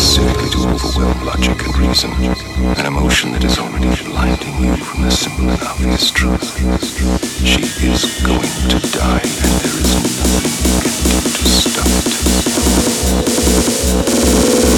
specifically to overwhelm logic and reason. An emotion that is already blinding you from the simple and obvious truth. She is going to die, and there is nothing you can do to stop it.